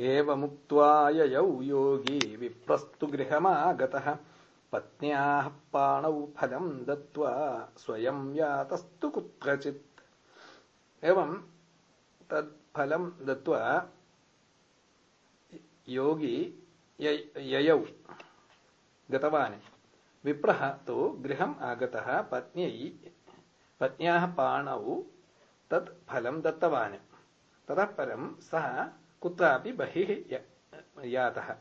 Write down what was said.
एवमुक्त्वा योगी विप्रस्तु गृहमागतः। पत्न्याः पाणौ फलम् दत्त्वा स्वयं यातस्तु कुत्रचित्। एवं तत् फलं दत्त्वा योगी ययौ गतवान्। विप्रः तु गृहम् आगतः, पत्न्यै, पत्न्याः पाणौ तत् फलं दत्तवान्। ततः परं सः कुत्रापि बहिः यातः।